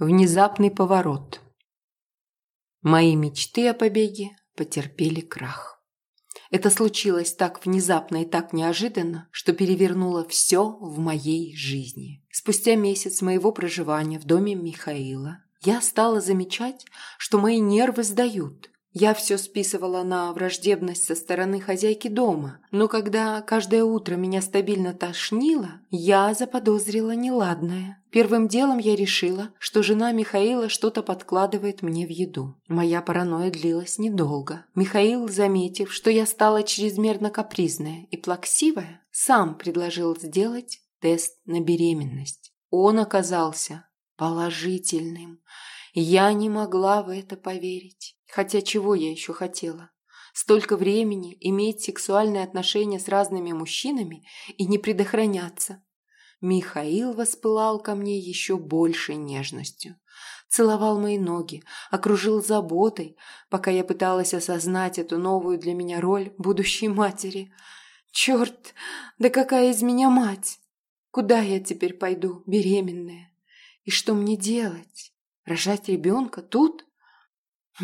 Внезапный поворот. Мои мечты о побеге потерпели крах. Это случилось так внезапно и так неожиданно, что перевернуло все в моей жизни. Спустя месяц моего проживания в доме Михаила я стала замечать, что мои нервы сдают. Я все списывала на враждебность со стороны хозяйки дома, но когда каждое утро меня стабильно тошнило, я заподозрила неладное. Первым делом я решила, что жена Михаила что-то подкладывает мне в еду. Моя паранойя длилась недолго. Михаил, заметив, что я стала чрезмерно капризная и плаксивая, сам предложил сделать тест на беременность. Он оказался положительным. Я не могла в это поверить. Хотя чего я еще хотела? Столько времени иметь сексуальные отношения с разными мужчинами и не предохраняться. Михаил воспылал ко мне еще большей нежностью. Целовал мои ноги, окружил заботой, пока я пыталась осознать эту новую для меня роль будущей матери. Черт, да какая из меня мать! Куда я теперь пойду, беременная? И что мне делать? Рожать ребенка тут?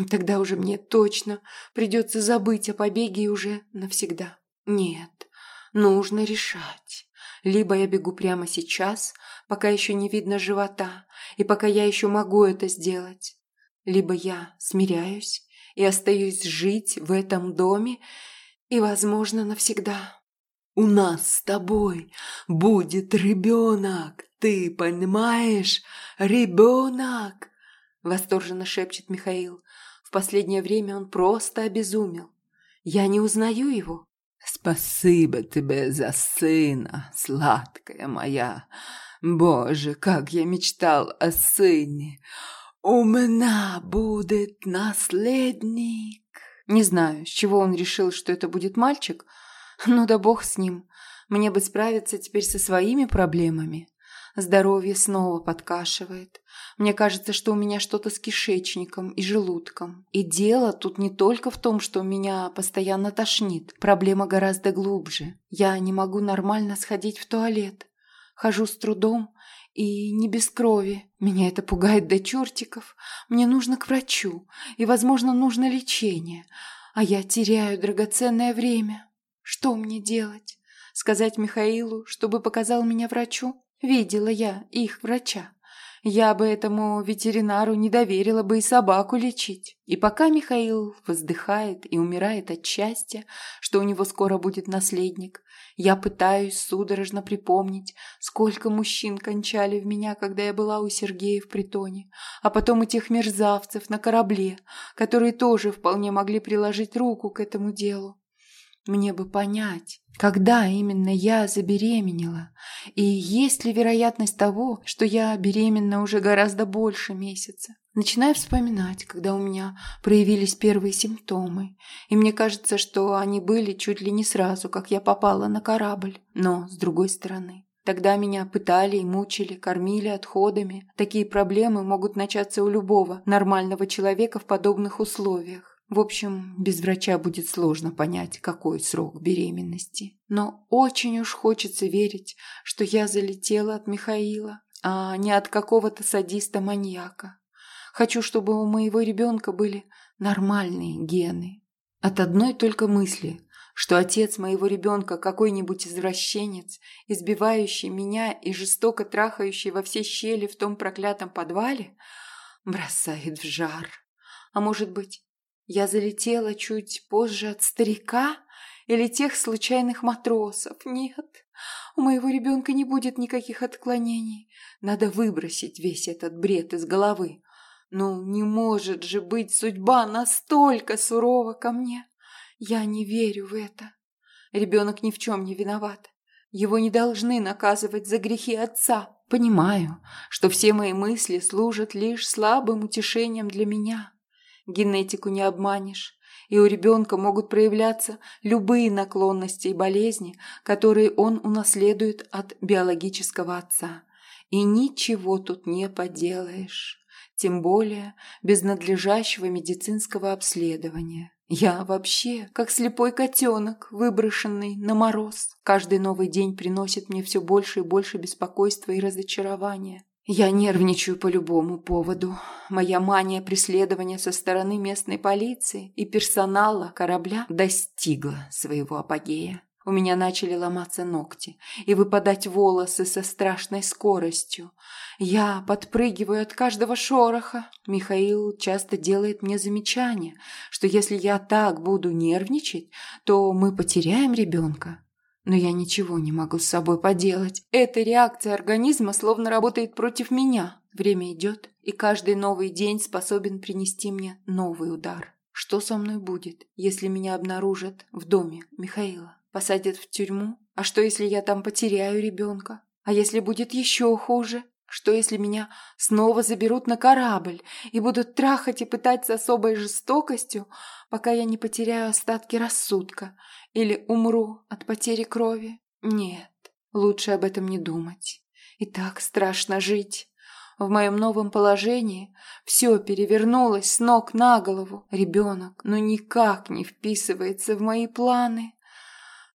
Тогда уже мне точно придется забыть о побеге уже навсегда. Нет, нужно решать. Либо я бегу прямо сейчас, пока еще не видно живота, и пока я еще могу это сделать. Либо я смиряюсь и остаюсь жить в этом доме и, возможно, навсегда. У нас с тобой будет ребенок, ты понимаешь? Ребенок! Восторженно шепчет Михаил. В последнее время он просто обезумел. Я не узнаю его. Спасибо тебе за сына, сладкая моя. Боже, как я мечтал о сыне. У меня будет наследник. Не знаю, с чего он решил, что это будет мальчик. Ну да бог с ним. Мне бы справиться теперь со своими проблемами. Здоровье снова подкашивает. Мне кажется, что у меня что-то с кишечником и желудком. И дело тут не только в том, что меня постоянно тошнит. Проблема гораздо глубже. Я не могу нормально сходить в туалет. Хожу с трудом и не без крови. Меня это пугает до чертиков. Мне нужно к врачу, и, возможно, нужно лечение. А я теряю драгоценное время. Что мне делать? Сказать Михаилу, чтобы показал меня врачу? Видела я их врача. Я бы этому ветеринару не доверила бы и собаку лечить. И пока Михаил воздыхает и умирает от счастья, что у него скоро будет наследник, я пытаюсь судорожно припомнить, сколько мужчин кончали в меня, когда я была у Сергея в притоне, а потом у тех мерзавцев на корабле, которые тоже вполне могли приложить руку к этому делу. Мне бы понять, когда именно я забеременела, и есть ли вероятность того, что я беременна уже гораздо больше месяца. Начинаю вспоминать, когда у меня проявились первые симптомы, и мне кажется, что они были чуть ли не сразу, как я попала на корабль. Но, с другой стороны, Тогда меня пытали и мучили, кормили отходами. Такие проблемы могут начаться у любого нормального человека в подобных условиях. В общем, без врача будет сложно понять, какой срок беременности. Но очень уж хочется верить, что я залетела от Михаила, а не от какого-то садиста-маньяка. Хочу, чтобы у моего ребенка были нормальные гены. От одной только мысли, что отец моего ребенка какой-нибудь извращенец, избивающий меня и жестоко трахающий во все щели в том проклятом подвале, бросает в жар. А может быть, я залетела чуть позже от старика или тех случайных матросов. Нет, у моего ребенка не будет никаких отклонений. Надо выбросить весь этот бред из головы. Ну, не может же быть судьба настолько сурова ко мне. Я не верю в это. Ребенок ни в чем не виноват. Его не должны наказывать за грехи отца. Понимаю, что все мои мысли служат лишь слабым утешением для меня. Генетику не обманешь, и у ребенка могут проявляться любые наклонности и болезни, которые он унаследует от биологического отца. И ничего тут не поделаешь, тем более без надлежащего медицинского обследования. Я вообще как слепой котенок, выброшенный на мороз. Каждый новый день приносит мне все больше и больше беспокойства и разочарования. Я нервничаю по любому поводу. Моя мания преследования со стороны местной полиции и персонала корабля достигла своего апогея. У меня начали ломаться ногти и выпадать волосы со страшной скоростью. Я подпрыгиваю от каждого шороха. Михаил часто делает мне замечание, что если я так буду нервничать, то мы потеряем ребенка. Но я ничего не могу с собой поделать. Эта реакция организма словно работает против меня. Время идет, и каждый новый день способен принести мне новый удар. Что со мной будет, если меня обнаружат в доме Михаила? Посадят в тюрьму? А что, если я там потеряю ребенка? А если будет еще хуже? Что, если меня снова заберут на корабль и будут трахать и пытать с особой жестокостью, пока я не потеряю остатки рассудка или умру от потери крови? Нет, лучше об этом не думать. И так страшно жить. В моем новом положении все перевернулось с ног на голову. Ребенок, но никак не вписывается в мои планы.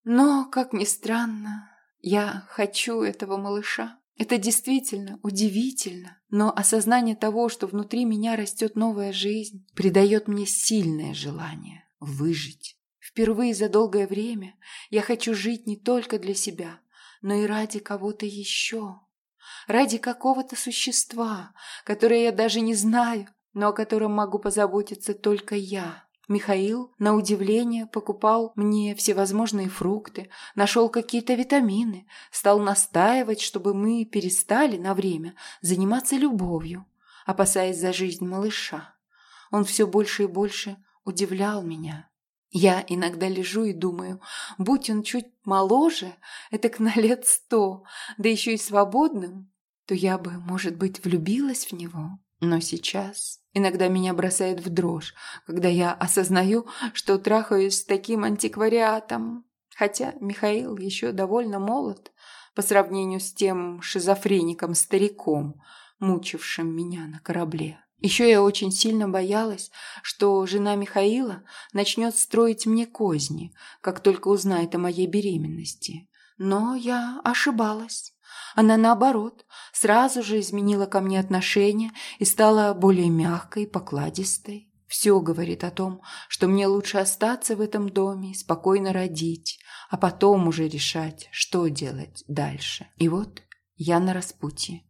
Но, как ни странно, я хочу этого малыша. Это действительно удивительно, но осознание того, что внутри меня растет новая жизнь, придает мне сильное желание выжить. Впервые за долгое время я хочу жить не только для себя, но и ради кого-то еще. Ради какого-то существа, которое я даже не знаю, но о котором могу позаботиться только я. Михаил, на удивление, покупал мне всевозможные фрукты, нашел какие-то витамины, стал настаивать, чтобы мы перестали на время заниматься любовью, опасаясь за жизнь малыша. Он все больше и больше удивлял меня. Я иногда лежу и думаю, будь он чуть моложе, это к на лет сто, да еще и свободным, то я бы, может быть, влюбилась в него. Но сейчас иногда меня бросает в дрожь, когда я осознаю, что трахаюсь с таким антиквариатом. Хотя Михаил еще довольно молод по сравнению с тем шизофреником-стариком, мучившим меня на корабле. Еще я очень сильно боялась, что жена Михаила начнет строить мне козни, как только узнает о моей беременности. Но я ошибалась. Она, наоборот, сразу же изменила ко мне отношение и стала более мягкой, покладистой. Все говорит о том, что мне лучше остаться в этом доме и спокойно родить, а потом уже решать, что делать дальше. И вот я на распутье.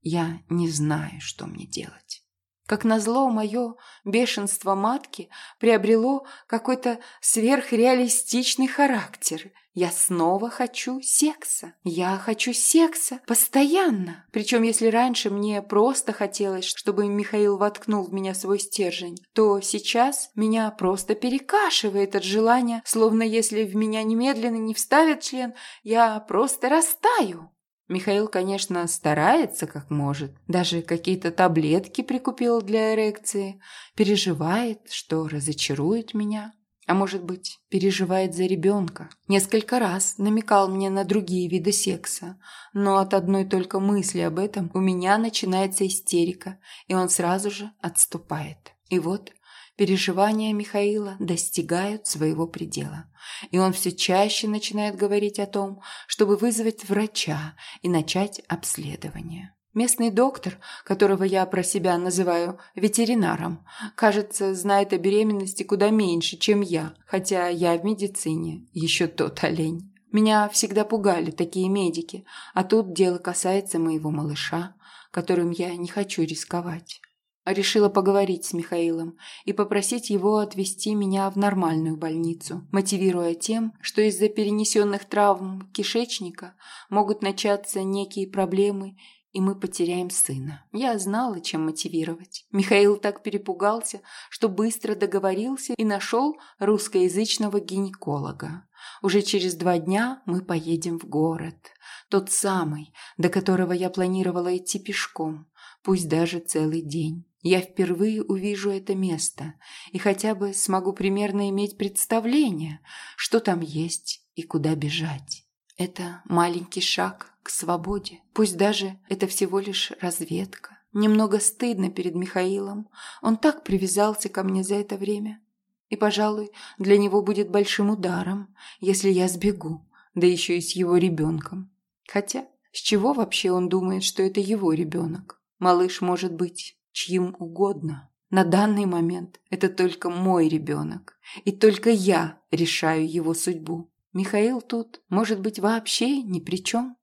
Я не знаю, что мне делать. Как назло, мое бешенство матки приобрело какой-то сверхреалистичный характер. Я снова хочу секса. Я хочу секса постоянно. Причем, если раньше мне просто хотелось, чтобы Михаил воткнул в меня свой стержень, то сейчас меня просто перекашивает от желания, словно если в меня немедленно не вставят член, я просто растаю. Михаил, конечно, старается как может, даже какие-то таблетки прикупил для эрекции, переживает, что разочарует меня. А может быть, переживает за ребенка. Несколько раз намекал мне на другие виды секса, но от одной только мысли об этом у меня начинается истерика, и он сразу же отступает. И вот переживания Михаила достигают своего предела. И он все чаще начинает говорить о том, чтобы вызвать врача и начать обследование. Местный доктор, которого я про себя называю ветеринаром, кажется, знает о беременности куда меньше, чем я, хотя я в медицине еще тот олень. Меня всегда пугали такие медики, а тут дело касается моего малыша, которым я не хочу рисковать. Решила поговорить с Михаилом и попросить его отвезти меня в нормальную больницу, мотивируя тем, что из-за перенесенных травм кишечника могут начаться некие проблемы и мы потеряем сына. Я знала, чем мотивировать. Михаил так перепугался, что быстро договорился и нашел русскоязычного гинеколога. Уже через два дня мы поедем в город. Тот самый, до которого я планировала идти пешком, пусть даже целый день. Я впервые увижу это место и хотя бы смогу примерно иметь представление, что там есть и куда бежать. Это маленький шаг к свободе. Пусть даже это всего лишь разведка. Немного стыдно перед Михаилом. Он так привязался ко мне за это время. И, пожалуй, для него будет большим ударом, если я сбегу, да еще и с его ребенком. Хотя С чего вообще он думает, что это его ребенок? Малыш может быть чьим угодно. На данный момент это только мой ребенок, и только я решаю его судьбу. Михаил тут, может быть, вообще ни при чем.